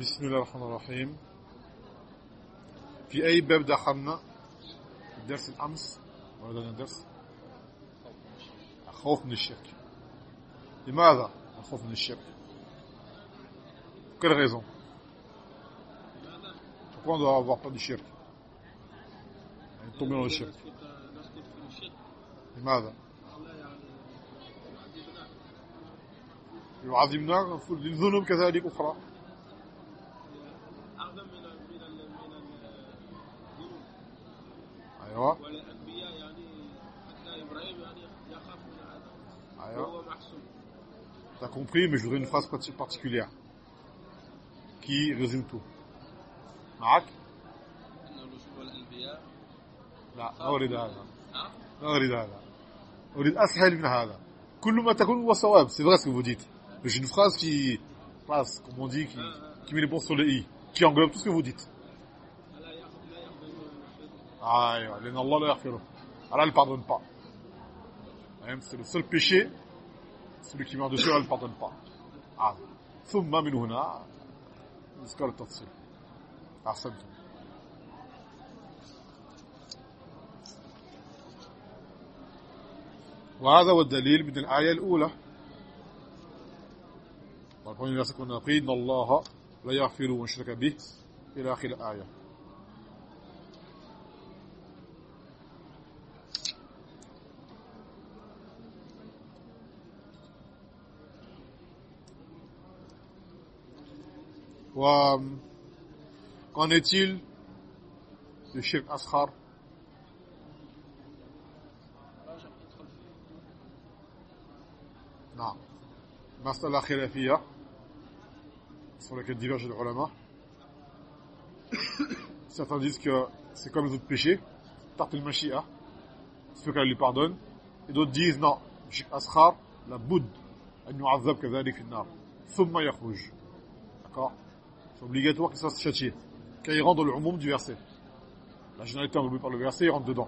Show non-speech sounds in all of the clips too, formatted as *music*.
بسم الله الرحمن الرحيم. في أي باب دخلنا الدرس الأمس؟ ولا الدرس؟ الخوف من الشرك. لماذا الخوف من الشرك؟ Quelle raison pourquoi on doit avoir peur du shirk? Tomber dans le shirk. لماذا؟ يعذبنا للذنوب كذلك أخرى. compris, mais je voudrais une phrase parti- particulière qui résume tout. معك؟ ان رسل الانبياء لا لا أريد هذا ها لا أريد هذا أريد أسهل من هذا كل ما تكون هو صواب c'est vrai ce que vous dites mais j'ai une phrase qui passe comme on dit qui, qui met les bons sur le i qui englobe tout ce que vous dites لا ياخذ لا يقبل أيوة لأن الله لا يغفره Allah ne pardonne pas Hein, c'est le seul péché celui qui meurt dessus Allah ne pardonne pas ah. ثم من هنا يذكر التفصيل. أحسنتم وهذا هو الدليل من الآية الأولى. a pris إن الله لا يغفر من شرك به. إلى آخر الآية. Qu'en est-il de Sheikh Ashar Non. Masala Khilafiyya sur laquelle divergent les ulama. Certains disent que c'est comme les autres péchés, Tartel Mashia, ceux qu'elle lui pardonne. Et d'autres disent non, Sheikh Ashar, la Bouddha, elle nous a azab kazadik finnar, thumma yakhouj. D'accord? c'est obligatoire qu'il soit châtié quand il rentre dans le umum du verset la généralité englobée par le verset il rentre dedans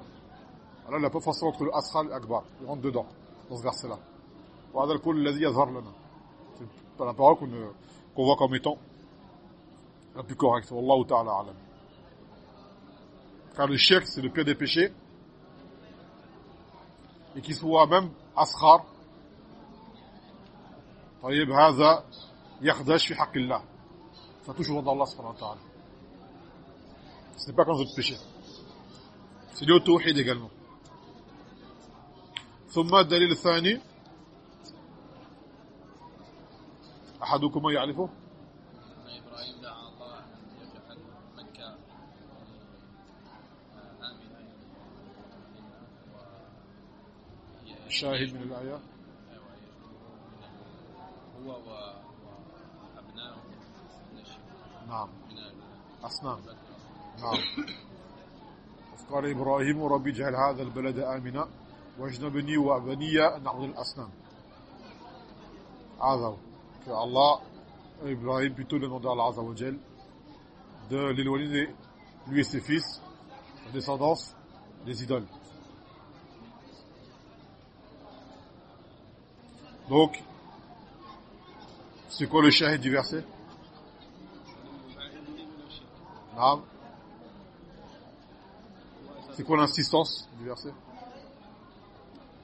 alors il n'a pas forcément entre le asghar et l'akbar il rentre dedans dans ce verset là وهذا الكل الذي يظهر لنا c'est la parole qu'on qu'on voit comme étant la plus correcte wallahu ta'ala alam car le shirk c'est le pire des péchés et qu'il soit même asghar طيب هذا يخدش في حق الله touche au nom d'Allah subhanahu wa ta'ala ce n'est pas comme autres péchés c'est lié au tawhid également ثم الدليل الثاني أحدكم يعرفه إبراهيم دعا الله ان يجعل مكه آه، امنه الشاهد من الآية أيوه هو و- وابنائه من الشرك نعم أصنام نعم قال إبراهيم ربي اجعل هذا البلد آمنا واجنبني وبني أن نعبد الأصنام هذا que Allah Ibrahim plutôt le nom d'Allah Azza wa Jal de l'éloigner lui et ses fils la descendance des idoles donc c'est quoi le shahid du verset الشرك Naam. C'est quoi l'insistance du verset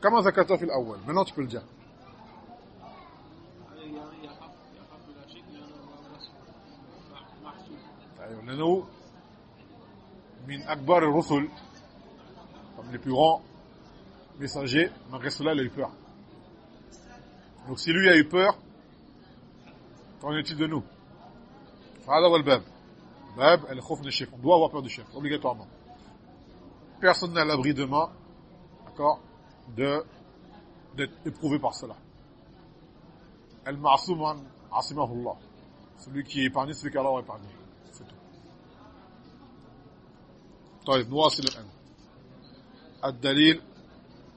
كما ذكرت في الأول maintenant tu peux le dire يعني يخاف يخاف من الشرك لانه هو مسؤول محسوب أيوة، لأنه من أكبر الرسل comme les plus grands messagers malgré cela il a eu peur donc si lui a eu peur qu'en est-il de nous فهذا هو الباب باب الخوف من الشرك on doit avoir peur du shirk obligatoirement personne n'est à l'abri demain d'accord de d'être éprouvé par cela المعصوم عن عصمه الله celui qui est épargné celui qu'Allah a épargné c'est tout طيب نواصل الآن الدليل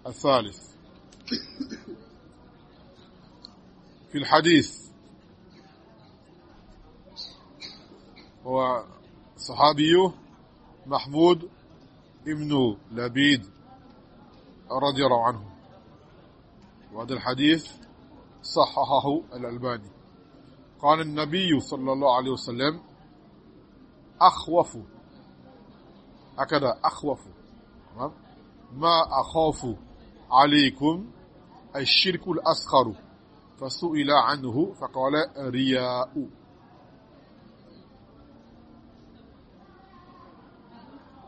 الثالث في الحديث هو صحابي محمود ابن لبيد رضي الله عنه. وهذا الحديث صححه الألباني. قال النبي صلى الله عليه وسلم أخوف. هكذا أخوف. ما أخاف عليكم الشرك الأصغر. فسئل عنه فقال رياء.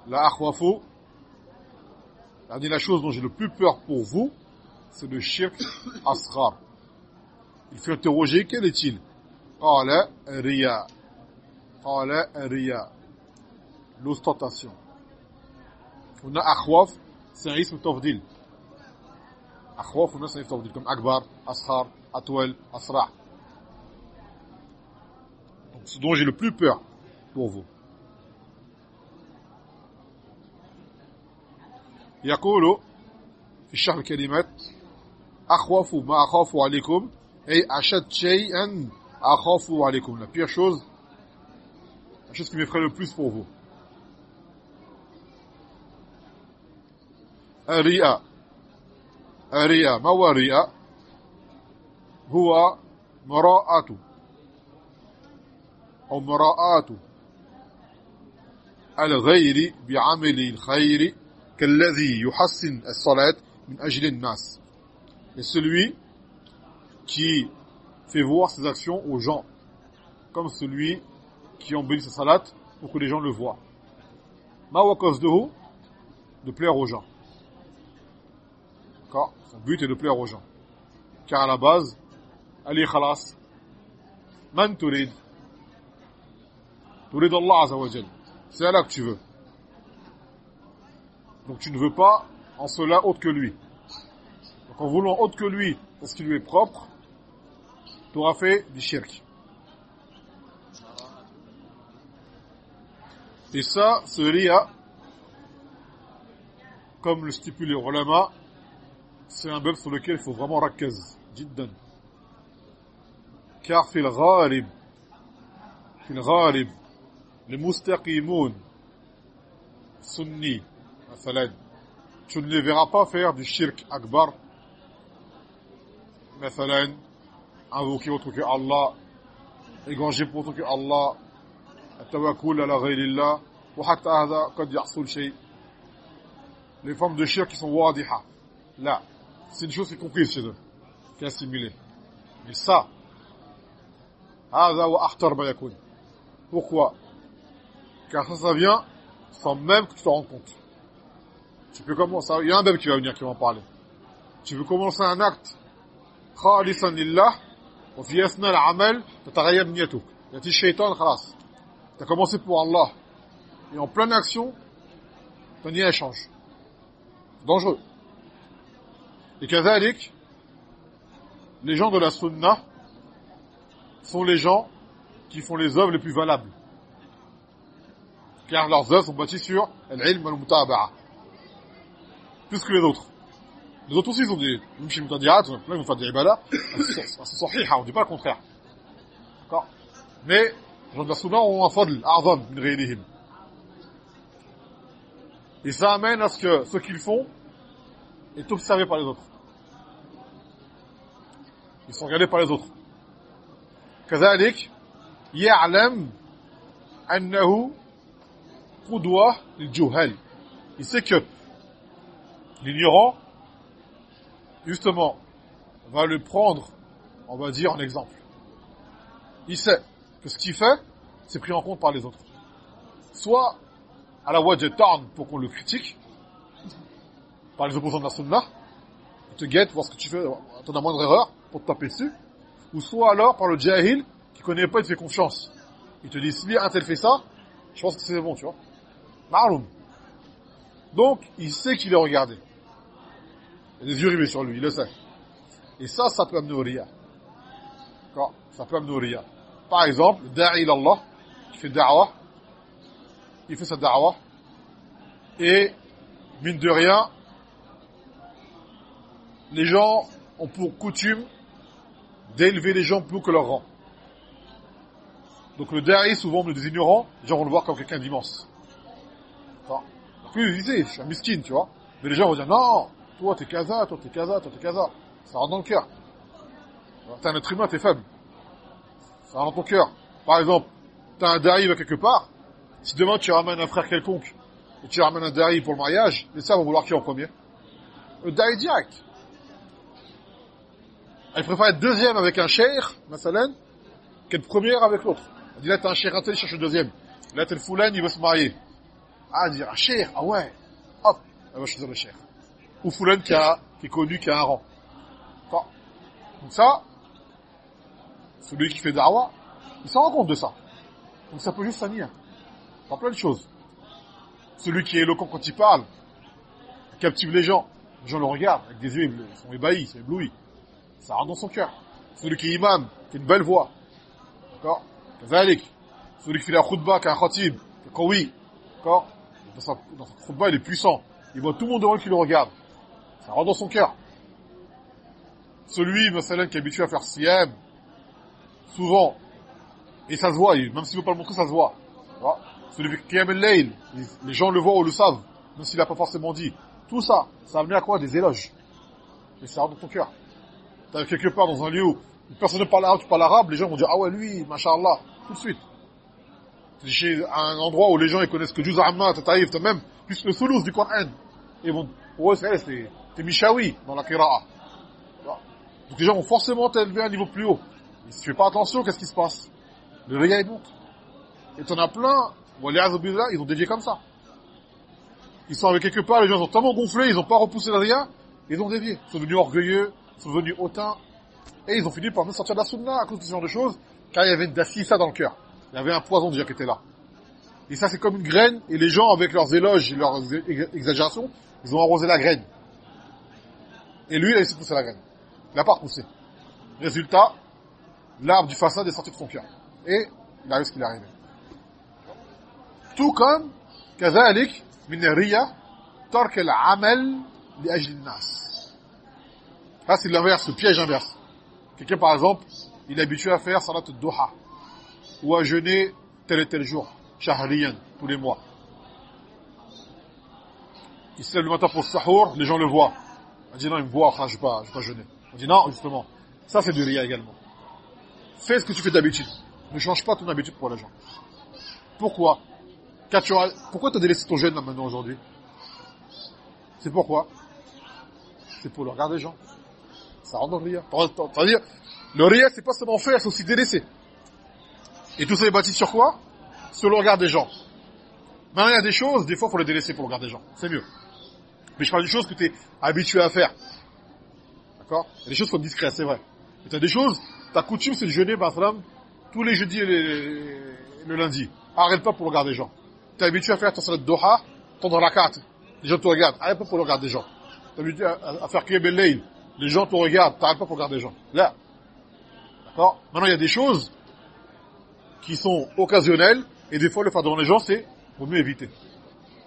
la akhwafo, a dit la chose dont j'ai le plus peur pour vous, c'est le shirk asghar. Il fut interrogé, quel est-il? Qala riya. Qala riya. L'ostentation. On a akhwaf, c'est un isme tafdil. Akhwaf, on a un isme tafdil, comme akbar, asghar, atwal, asra. Donc ce dont j'ai le plus peur pour vous. يقول في الشرح الكلمات أخوف ما أخاف عليكم أي أشد شيئا أخاف عليكم. La pire chose la chose qui m'effraie le plus pour vous. الرياء. الرياء. ما هو الرياء؟ هو مراءة. أو مراءة الغير بعمل الخير. كالذي يحسن الصلاة من أجل الناس et celui qui fait voir ses actions aux gens comme celui qui embellit sa salat pour que les gens le voient ما هو قصده de plaire aux gens d'accord son but est de plaire aux gens car à la base Ali khalas man turid turid Allah azza wa jalla c'est Allah que tu veux Donc tu ne veux pas en cela autre que lui. Donc en voulant autre que lui, parce qu'il lui est propre, tu auras fait du shirk. Et ça, ce ria, comme le stipule les ulama, c'est un bab sur lequel il faut vraiment rakaz, jiddan. Car fil ghalib, fil ghalib, les mustaqimoun, sunni tu ne les verras pas faire du shirk akbar مثلا invoquer autre que Allah égorger pour autre que Allah التوكل على غير الله وحتى هذا قد يحصل شيء les formes de shirk qui sont wadiha là c'est une chose qui est comprise chez eux qui est assimilée mais ça هذا واخطر ما يكون pourquoi car ça ça vient sans même que tu te rendes compte tu peux commencer il y a un bébé qui va venir qui va en parler tu veux commencer un acte خالصا لله وفي اثناء العمل تتغير نيتك ياتي الشيطان خلاص tu as commencé pour Allah et en pleine action ton niyyah change dangereux et كذلك les gens de la sunna sont les gens qui font les œuvres les plus valables car leurs œuvres sont bâties sur l'ilm al-mutaba'a plus que les autres les autres aussi ils ont des même chez mutadi'at ils vont faire des ibadah c'est sahiha on dit pas le contraire d'accord mais les gens de la sunna ont un fadl a'zam min ghayrihim et ça amène à ce que ce qu'ils font est observé par les autres ils sont regardés par les autres كذلك يعلم أنه قدوة للجهال il sait que l'ignorant justement va le prendre on va dire en exemple il sait que ce qu'il fait c'est pris en compte par les autres soit à la voie de tarn pour qu'on le critique par les opposants de la sunna il te guette voir ce que tu fais ton la moindre erreur pour te taper dessus ou soit alors par le jahil qui connaît pas, il te fait confiance. Il te dit, si un tel fait ça, je pense que c'est bon, tu vois. Ma'aloum. Donc, il sait qu'il est regardé. Des yeux rivés sur lui, il le sait. Et ça, ça peut amener au. D'accord? Ça peut amener au ria. Par exemple, le da'i Allah, qui fait da'wah, il fait sa da'wah, et, mine de rien, les gens ont pour coutume d'élever les gens plus que leur rang. Donc le derrière, souvent, des ignorants, les gens vont le voir comme quelqu'un d'immense. Enfin, plus il disait, je suis un miskin, tu vois. Mais les gens vont dire, non, toi t'es kaza, toi t'es kaza, toi t'es kaza. Ça rentre dans le cœur. T'es un être humain, t'es faible. Ça rentre dans ton cœur. Par exemple, tu as un daï quelque part, si demain tu ramènes un frère quelconque, et tu ramènes un daï pour le mariage, les sœurs vont vouloir qui en premier? Le daï direct. Elle préfère être deuxième avec un cher, Masalan, qu'être première avec l'autre. Elle dit là, t'as un cher il cherche le deuxième. Là, t'es le foulaine, il veut se marier. Ah, elle dit, un cher, ah ouais, hop, elle va choisir le cher. Ou foulaine qui, a, qui est connu, qui a un rang. Donc ça, celui qui fait dawa, il s'en rend compte de ça. Donc ça peut juste s'annir. Pas plein de choses. Celui qui est éloquent quand il parle, captive les gens. Les gens le regardent avec des yeux, ils sont ébahis, ils sont éblouis. Ça rentre dans son cœur. Celui qui est imam, qui a une belle voix. D'accord Celui qui fait la khutbah, qui a un khatib, qui kawi. D'accord Dans sa, dans khutbah, il est puissant. Il voit tout le monde devant lui qui le regarde. Ça rentre dans son cœur. Celui, Masalan, qui est habitué à faire siyam, souvent, et ça se voit, même s'il veut pas le montrer, ça se voit. Celui qui aime le les gens le voient ou le savent, même s'il n'a pas forcément dit. Tout ça, ça amené à quoi Des éloges. Et ça rentre dans ton cœur. T'es quelque part dans un lieu où personne ne parle arabe, tu parles arabe, les gens vont dire, ah ouais, lui, machallah, tout de suite. C'est chez un endroit où les gens ils connaissent que Juz Amma, Tataïf, même, plus le Soulouz du Coran. Et bon, pour eux, c'est, c'est Mishawi dans la Kira'a. Donc les gens vont forcément t'élever à un niveau plus haut. Et si tu fais pas attention, qu'est-ce qui se passe? Le réveil monte. Et t'en as plein, ils ont dévié comme ça. Ils sont avec quelque part, les gens sont tellement gonflés, ils n'ont pas repoussé le rien, ils ont dévié. Ils sont devenus orgueilleux, ils sont devenus hautains, et ils ont fini par me sortir de la sunna à cause de ce genre de choses, car il y avait ça dans le cœur. Il y avait un poison déjà qui était là. Et ça, c'est comme une graine, et les gens, avec leurs éloges et leurs exagérations, ils ont arrosé la graine. Et lui, il a laissé pousser la graine. Il n'a pas repoussé. Résultat, l'arbre du façade est sorti de son cœur. Et il arrive ce qu'il est arrivé. Tout comme, كذلك من الرية ترك العمل لأجل الناس. Là, c'est l'inverse, le piège inverse. Quelqu'un, par exemple, il est habitué à faire salat al-duha, ou à jeûner tel et tel jour, shahriyan, tous les mois. Il se lève le matin pour le sahur, les gens le voient. Il dit non, il me voit, je ne vais, pas jeûner. On dit non, justement, ça c'est du ria également. Fais ce que tu fais d'habitude. Ne change pas ton habitude pour les gens. Pourquoi? Pourquoi tu as délaissé ton jeûne là maintenant aujourd'hui? C'est pourquoi? C'est pour le regard des gens. Ça rentre dans le ria. C'est-à-dire, le ria c'est pas seulement faire, c'est aussi délaisser. Et tout ça est bâti sur quoi? Sur le regard des gens. Maintenant, il y a des choses, des fois, il faut les délaisser pour le regard des gens. C'est mieux. Mais je parle des choses que tu es habitué à faire. D'accord des choses sont discrètes, c'est vrai. Mais tu des choses, ta coutume c'est de jeûner, par exemple, tous les jeudis et le lundi. Arrête pas pour le regard des gens. Tu es habitué à faire ton salat doha, ton carte. Les gens te regardent. Arrête pas pour le regard des gens. Tu es habitué à, faire Qiyam el Les gens te regardent. T'arrêtes pas pour le regard des gens. Là. D'accord Maintenant, il y a des choses qui sont occasionnelles et des fois, le faire devant les gens, c'est vaut mieux éviter.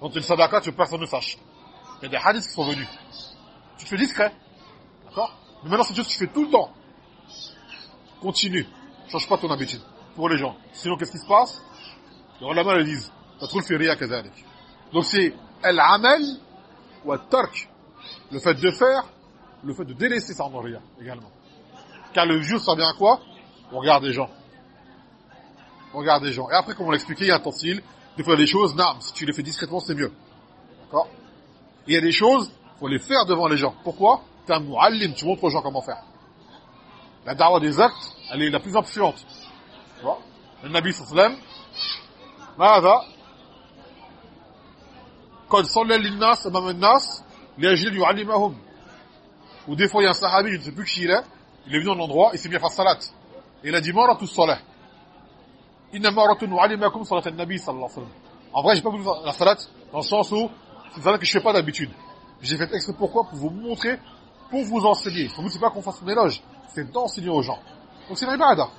Quand tu une sadaka, tu veux que personne ne sache. Il y a des hadiths qui sont venus. Tu te fais discret. D'accord? Mais maintenant, c'est juste que tu fais tout le temps. Continue. Change pas ton habitude. Pour les gens. Sinon, qu'est-ce qui se passe? Les ulama le disent. Donc c'est el-amal ou el-tark. Le fait de faire, le fait de délaisser ça en ria également. Car le jour, ça vient à quoi? On regarde les gens. On regarde les gens. Et après, comme on l'a expliqué, il y a un temps de faire des choses, non, si tu les fais discrètement, c'est mieux. D'accord? il y a des choses, faut les faire devant les gens. Pourquoi Tu es un muallim, tu montres aux gens comment faire. La dawa des actes, elle est la plus influente. Tu vois Le Nabi sallam, ماذا قد صلى للناس امام الناس لاجل يعلمهم ou des fois il y a un sahabi je ne sais plus qui il est il est venu dans l'endroit il s'est mis à faire salat et il a dit maratu salah inna maratu nu'allimakum salat an-nabi sallallahu alayhi wa sallam en vrai j'ai pas voulu faire la salat dans le sens où c'est ça que je fais pas d'habitude. J'ai fait exprès pourquoi Pour vous montrer, pour vous enseigner. Pour nous, c'est pas qu'on fasse un éloge, c'est d'enseigner aux gens. Donc c'est l'ibada.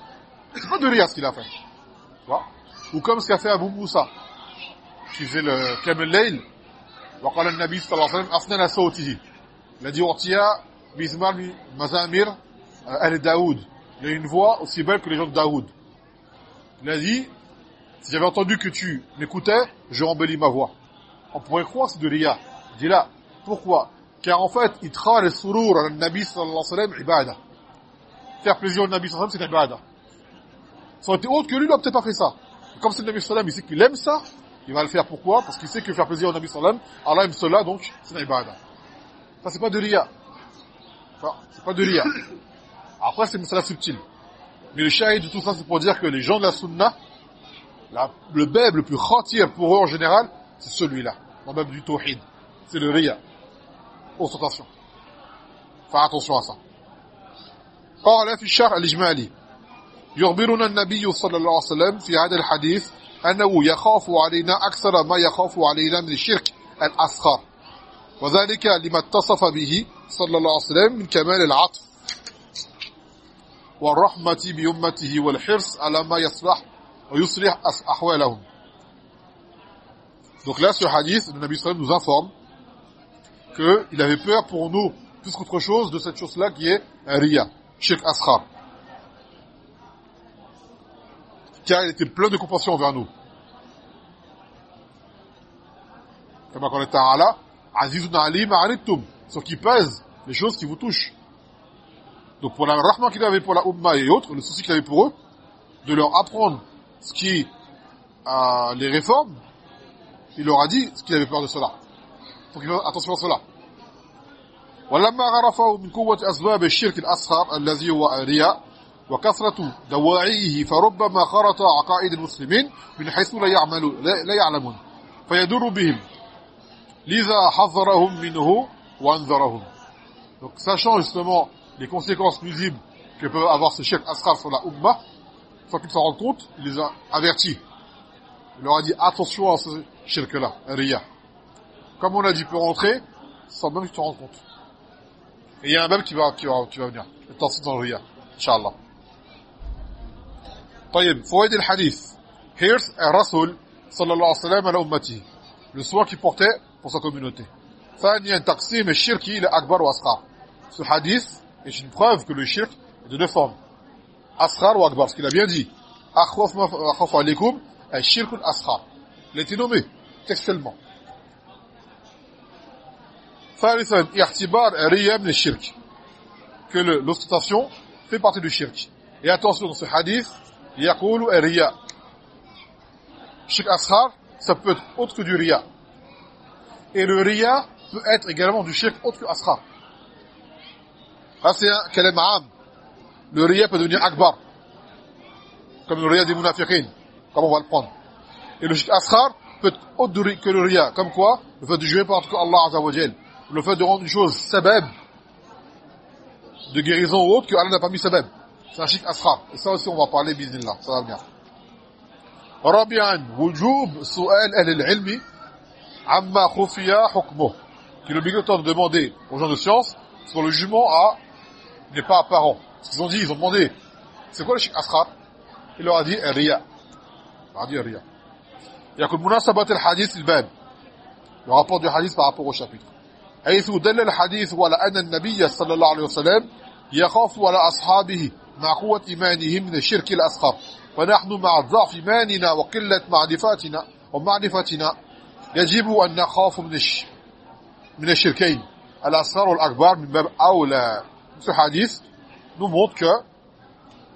C'est pas de rire ce qu'il a fait. Tu vois Ou comme ce qu'a fait Abu Moussa, qui faisait le Kamel Layl, وقال النبي صلى الله عليه وسلم أثنى صوته الذي أعطي بإزمار مزامير أهل داoud il a une voix aussi belle que les gens de Daoud il a dit si j'avais entendu que tu m'écoutais je embellis ma voix on pourrait croire c'est de ria. Il dit là, pourquoi? Car en fait, il travaille le surur à Nabi sallallahu alayhi wa sallam ibada. Faire plaisir au Nabi sallallahu alayhi wa sallam, c'est ibada. Ça aurait été autre que lui, il n'aurait peut-être pas fait ça. Comme c'est le Nabi Sallam, il sait qu'il aime ça, il va le faire. Pourquoi? Parce qu'il sait que faire plaisir au Nabi Sallam, Allah aime cela, donc c'est une ibadah. Ça, c'est pas de ria. Enfin, c'est pas de ria. Après, c'est une salat subtil. Mais le shahid de tout ça, c'est pour dire que les gens de la sunna, le beb le plus khatir pour eux en général, c'est celui-là. Le beb du tawhid. C'est le ria. Ostentation. Faire attention à ça. قال في الشرع الإجمالي يخبرنا النبي صلى الله عليه وسلم في هذا الحديث أنه يخاف علينا أكثر ما يخاف علينا من الشرك الأصغر وذلك لما اتصف به صلى الله عليه وسلم من كمال العطف والرحمة بأمته والحرص على ما يصلح ويصلح أحوالهم Donc là, ce hadith, le Nabi Sallam nous informe qu'il avait peur pour nous, plus qu'autre chose, de cette chose-là qui est un riya, shirk asghar. Car il était plein de compassion envers nous. Comme est ta'ala, Azizun ce qui pèse les choses qui vous touchent. Donc pour la rahma qu'il avait pour la Ummah et autres, le souci qu'il avait pour eux, de leur apprendre ce qui euh, les réformes, il leur a dit ce qu'il avait peur de cela. Donc attention à cela. ولما عرفه من قوة أسباب الشرك الأصغر الذي هو الرياء وكثرة دواعيه فربما خرط عقائد المسلمين من حيث لا يعملون لا يعلمون فيدر بهم لذا حذرهم منه وانذرهم donc sachant justement les conséquences nuisibles que peut avoir ce shirk asghar sur la ummah sans qu'ils s'en rendent compte il les a avertis il leur a dit attention à ce shirk là riya comme on a dit peut rentrer sans même que tu te rends compte et il y a un même qui va qui va qui va venir attention dans le riya inchallah طيب فوائد الحديث here's a rasul صلى الله عليه وسلم على امته le soin qu'il portait pour sa communauté ثانيا تقسيم الشرك الى اكبر واصغر ce hadith est une preuve que le shirk est de deux formes asghar ou akbar ce qu'il a bien dit akhwaf ma akhwaf alaykum الشرك الاصغر il a été nommé textuellement ثالثا اعتبار الرياء من الشرك que l'ostentation fait partie du shirk et attention dans ce hadith يقول الرياء shirk asghar ça peut être autre que du riya et le riya peut être également du shirk autre que asghar ça c'est un kalam am le riya peut devenir akbar comme le riya des munafiqin comme on va le prendre et le shirk asghar peut être autre que le riya comme quoi le fait de jurer par Allah azza wa jalla le fait de rendre une chose sabab de guérison ou autre que Allah n'a pas mis sabab c'est un shirk asghar et ça aussi on va parler bismillah ça va venir رابعا وجوب سؤال اهل العلم عما خفي حكمه qu'il est obligatoire de demander aux gens de science sur le jugement à n'est pas apparent ce qu'ils ont dit ils ont demandé c'est quoi le shirk asghar il leur a dit riya Dit riya يقول مناسبة الحديث الباب. Le rapport du hadith par rapport au chapitre. حيث دل الحديث على أن النبي صلى الله عليه وسلم يخاف على أصحابه مع قوة إيمانهم من الشرك الأصغر. فنحن مع ضعف إيماننا وقلة معرفتنا ومعرفتنا يجب أن نخاف من. من الشركين. الأصغر والأكبر من باب أولى. Ce hadith nous montre que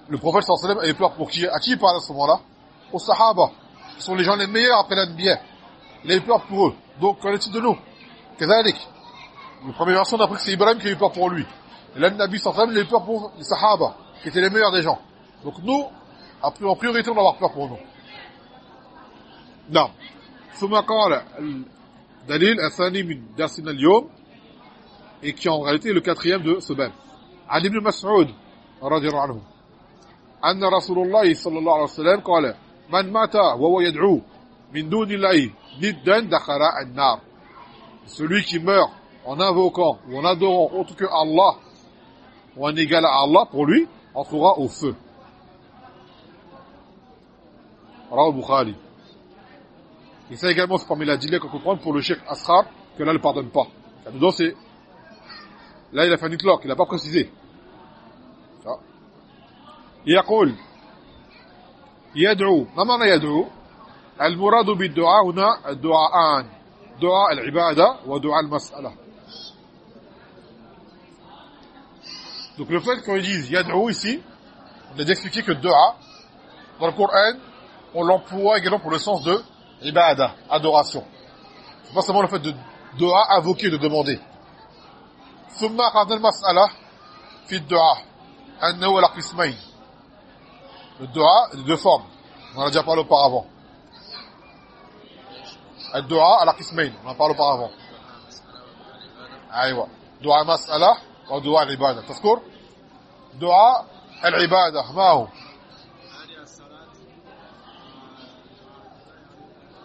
le prophète sallallahu alayhi wa sallam avait peur pour qui? À qui parle à ce moment-là? aux sahaba qui sont les gens les meilleurs après l'anbiya il avait peur pour eux donc qu'en est-il de nous كذلك le premier verset on a appris que c'est Ibrahim qui a eu peur pour lui et là le Nabi sallallahu alayhi wa sallam il a eu peur pour les sahaba qui étaient les meilleurs des gens donc nous en priorité on doit avoir peur pour nous نعم ثم قال الدليل الثاني من درسنا اليوم et qui en réalité est le quatrième de ce bab عن ابن مسعود رضي الله عنه أن رسول الله صلى الله عليه وسلم قال من مات وهو يدعو من دون الله ندا دخل النار celui qui meurt en invoquant ou en adorant autre que Allah ou en égal à Allah pour lui entrera au feu Raw Bukhari et ça également c'est parmi la dilemme qu'on peut prendre pour le shirk asghar que là ne pardonne pas dedans c'est là il a fait un itlaq il n'a pas précisé يقول يدعو ما معنى يدعو المراد بالدعاء هنا الدعاءان دعاء العبادة ودعاء المسألة donc le fait qu'on dise yad'u ici on a expliqué que dua dans le Coran, on l'emploie également pour le sens de ibada, adoration. C'est pas seulement le fait de dua, invoquer, de demander. ثم قعدنا المسألة في الدعاء أنه على قسمين le dua est de deux formes on en a déjà parlé auparavant le dua à la qismain on en parle auparavant أيوة دعاء مسألة ودعاء العبادة تذكر دعاء العبادة ما هو هذه الصلاة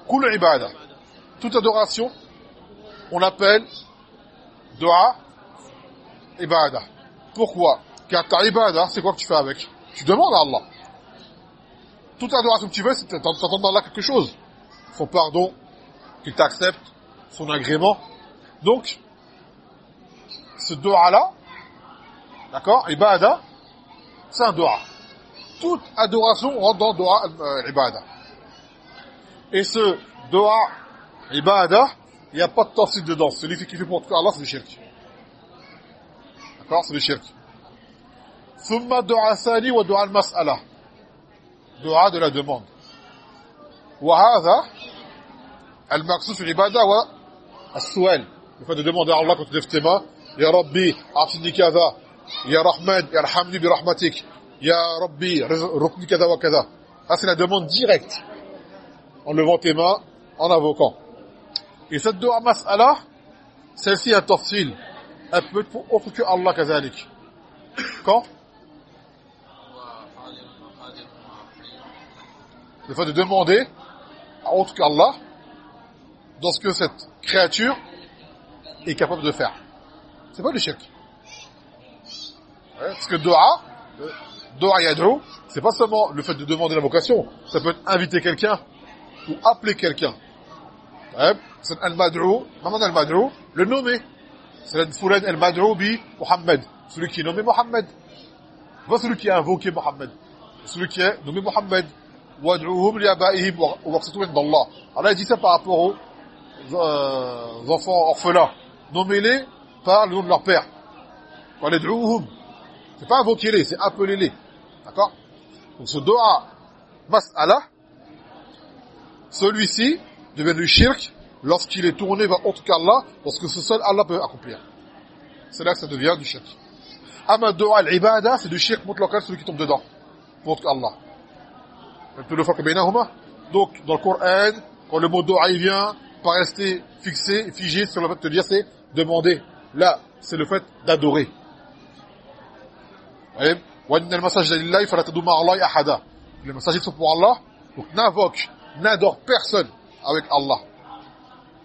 كل عبادة toute adoration on l'appelle dua ibada pourquoi car ta ibada c'est quoi que tu fais avec tu demandes à Allah toute adoration que tu veux c'est t'attends d'Allah quelque chose son pardon qu'il t'accepte son agrément donc ce dua là d'accord ibada c'est un dua toute adoration rentre dans dua euh, ibada et ce dua ibada il n'y a pas de tafsir dedans celui qui fait pour Allah c'est le shirk d'accord c'est le shirk ثم دعاء ثاني ودعاء المسألة دعاء de la demande وهذا المقصود في العبادة هو السؤال le fait de demander à Allah quand tu lèves tes mains يا ربي أعطني كذا يا رحمن ارحمني برحمتك يا ربي ركني كذا وكذا ça c'est la demande directe en levant tes mains en invoquant et cette dua mas'ala celle-ci est tafsil elle peut être pour autre que Allah كذلك quand le fait de demander à autre qu'Allah dans ce que cette créature est capable de faire. C'est pas le shirk. Parce que euh, dua yad'u, c'est pas seulement le fait de demander la vocation, ça peut être inviter quelqu'un ou appeler quelqu'un. C'est al-mad'u, maman al-mad'u, le nommer. C'est fulan al-mad'u bi Muhammad, celui qui est nommé Muhammad. Pas celui qui a invoqué Muhammad. Celui qui est nommé Muhammad wad'uhum li abaihim waqtatuhum Allah Allah dit ça par rapport aux euh, enfants orphelins nommez-les par le nom de leur père. c'est pas invoquez-les c'est appelez-les. D'accord? Donc ce doa mas'ala celui-ci devient du shirk lorsqu'il est tourné vers autre qu'Allah lorsque ce seul Allah peut accomplir. C'est là que ça devient du shirk. Ama doa al-ibada c'est du shirk mutlaqan celui qui tombe dedans pour autre qu'Allah. Donc, dans le Coran, quand le mot doha vient, pas rester fixé, figé sur le fait de te dire, c'est demander. Là, c'est le fait d'adorer. Les messages sont pour Allah. Donc, n'invoque, n'adore personne avec Allah.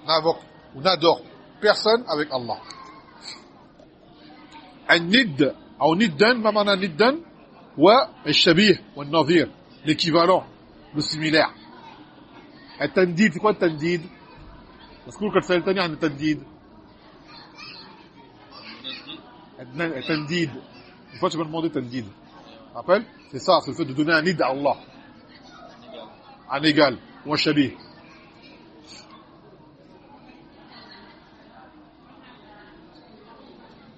N'invoque ou n'adore personne avec Allah. Un nid, un niddan, ma niddan, wa al-shabih, wa al-nazir l'équivalent le similaire التنديد c'est quoi التنديد مذكور كان سألتني عن التنديد ونجدي التنديد une fois tu m'as demandé تنديد rappelle c'est ça c'est le fait de donner un nid à Allah un égal ou un shabih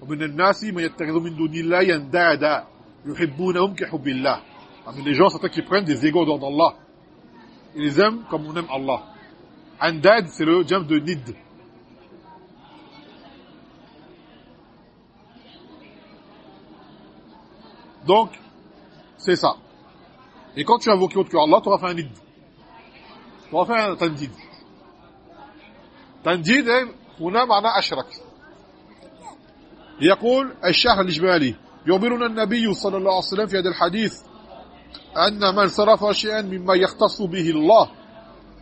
ومن الناس من يتخذ من دون الله اندادا يحبونهم كحب الله Parmi les gens, certains qui prennent des égaux dans Allah. Ils les aiment comme on aime Allah. Andad, c'est le jam de nid. Donc, c'est ça. Et quand tu invoques autre que Allah, tu auras fait un nid. Tu auras fait un tandid. تنديد هنا معناه أشرك يقول الشهر الإجمالي يخبرنا النبي صلى الله عليه وسلم في هذا الحديث أن من صرف شيئا مما يختص به الله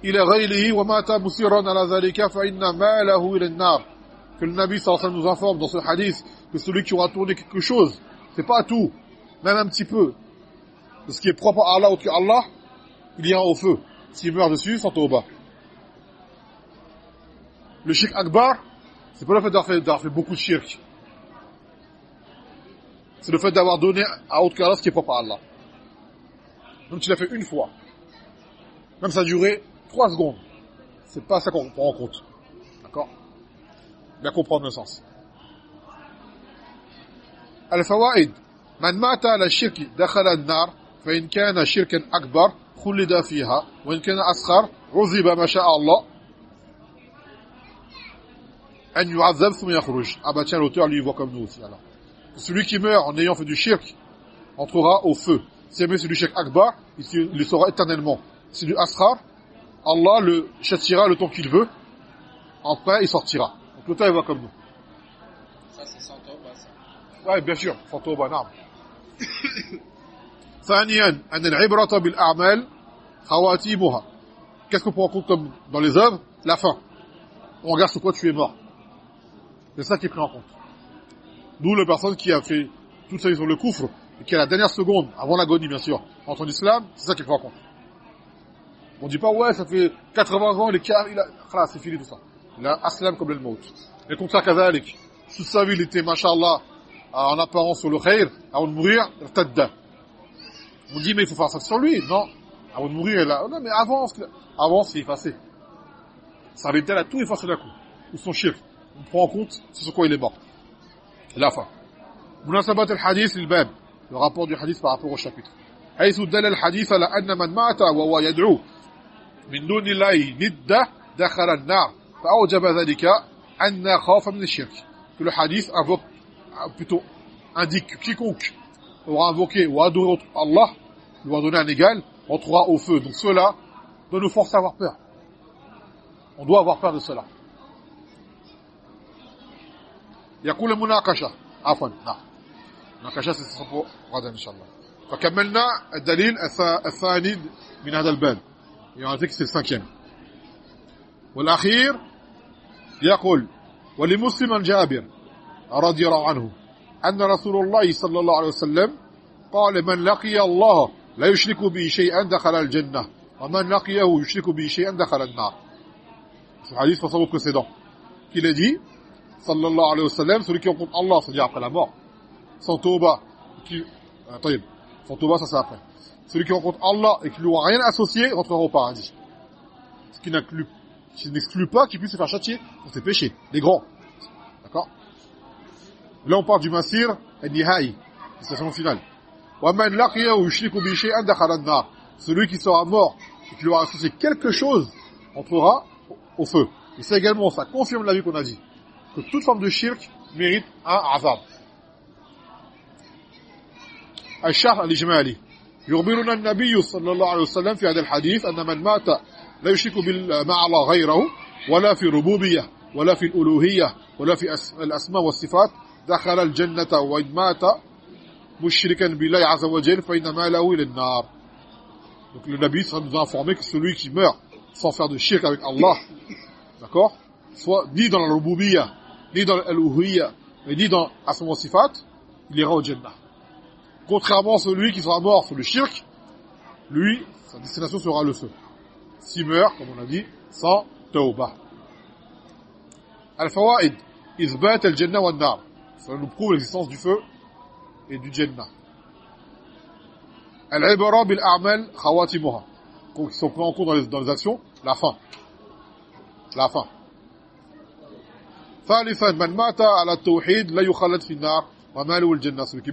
إلى غيره ومات مسيرا على ذلك فإن ماله إلى النار que le Nabi sallallahu alayhi wa sallam nous informe dans ce hadith que celui qui aura tourné quelque chose, c'est pas tout, même un petit peu, de ce qui est propre à Allah ou que Allah, il ira au feu. S'il meurt dessus, sans tauba. Le shirk akbar, c'est pas le fait d'avoir fait, d'avoir fait beaucoup de shirk. C'est le fait d'avoir donné à autre qu'Allah ce qui est propre à Allah. Donc tu l'as fait une fois. Même ça a duré trois secondes. C'est pas ça qu'on prend en compte. D'accord Bien comprendre le sens. Al-fawaid. Man mata ala shirki dakhala an-nar فإن كان شركا أكبر خلد فيها وإن كان أصغر عذب ما شاء الله أن يعذب ثم يخرج Ah bah tiens, l'auteur lui voit comme nous aussi alors. Celui qui meurt en ayant fait du shirk entrera au feu. Si jamais c'est du shirk akbar, il le sera éternellement. C'est du asrar, Allah le châtira le temps qu'il veut. Après, il sortira. Donc l'auteur il voit comme nous. Ça, c'est sans tauba, ça. Ouais, bien sûr, sans tauba, نعم. *coughs* ثانيا أن العبرة بالأعمال خواتيمها. Qu'est-ce qu'on prend en compte comme dans les œuvres La fin. On regarde sur quoi tu es mort. C'est ça qui est pris en compte. D'où la personne qui a fait toute sa vie sur le coufre, et qui est la dernière seconde, avant l'agonie bien sûr, entre l'islam, c'est ça qu'il faut raconter. On dit pas, ouais, ça fait 80 ans, il est carré, il a... c'est fini tout ça. Il a aslam comme le maut. Et contre ça, kazalik, toute sa vie, il était, machallah, en apparence sur le khair, avant de mourir, irtadda. On dit, mais il faut faire ça sur lui. Non, avant de mourir, il a... Non, mais avance, avance, c'est effacé. Ça avait tel à tout effacer d'un coup. Ou son chiffre. On prend en compte ce sur quoi il est mort. La fin. Munasabat al-hadith, il-bab le rapport du hadith par rapport au chapitre حيث دل الحديث على أن من مات وهو يدعو من دون الله ند دخل النار فأوجب ذلك أن خاف من الشرك que le hadith invoque plutôt indique quiconque aura invoqué ou adoré Allah lui a donné un égal entrera au feu donc cela doit nous forcer à avoir peur on doit avoir peur de cela يقول المناقشة عفوا نعم مناقشة ستسقط غدا إن شاء الله فكملنا الدليل الثاني من هذا الباب. Le cinquième. والأخير يقول ولمسلم جابر رضي الله عنه أن رسول الله صلى الله عليه وسلم قال من لقي الله لا يشرك به شيئا دخل الجنة ومن لقيه يشرك به شيئا دخل النار. في الحديث فصله précédent qu'il a dit? Sallallahu alayhi wa sallam, celui qui rencontre Allah, c'est-à-dire après la mort, sans Toba, qui, euh, sans Toba, ça c'est après. Celui qui rencontre Allah et qui lui aura rien associé rentrera au paradis. Ce qui n'inclut, qui n'exclut pas qu'il puisse se faire châtier pour ses péchés, les grands. D'accord? Là, on parle du Masir et Nihai, la station finale. Celui qui sera mort et qui lui aura associé quelque chose entrera au feu. Et ça également, ça confirme l'avis qu'on a dit, que toute forme de shirk mérite un azab. الشرح الإجمالي يخبرنا النبي صلى الله عليه وسلم في هذا الحديث أن من مات لا يشرك مع الله غيره ولا في الربوبية ولا في الألوهية ولا في الأسماء والصفات دخل الجنة وإن مات مشركا بالله عز وجل فإن ماله إلى النار Donc le Nabi nous a informé que celui qui meurt sans faire de shirk avec Allah, d'accord, soit ni dans la rububiyya, ni dans l'Alouhiyya, mais ni dans Asma Sifat, il ira au Jannah. Contrairement à celui qui sera mort sur le shirk, lui, sa destination sera le feu. S'il meurt, comme on a dit, sans tawbah. Al-Fawaid, Izbat al-Jannah wa nar Ça nous prouve l'existence du feu et du Jannah. Al-Ibara bil-A'mal khawatimuha. Qui sont pris en compte dans les, dans les actions, la fin. La fin. ثالثا من مات على التوحيد لا يخلد في النار وماله الجنة celui qui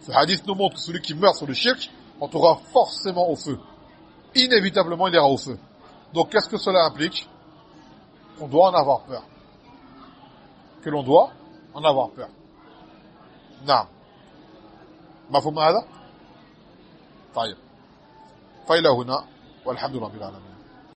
Ce hadith nous montre que celui qui meurt sur le shirk entrera forcément au feu. Inévitablement, il ira au feu. Donc, qu'est-ce que cela implique Qu'on doit en avoir peur. Que l'on doit en avoir peur. نعم مفهوم هذا طيب فإلى هنا والحمد لله رب العالمين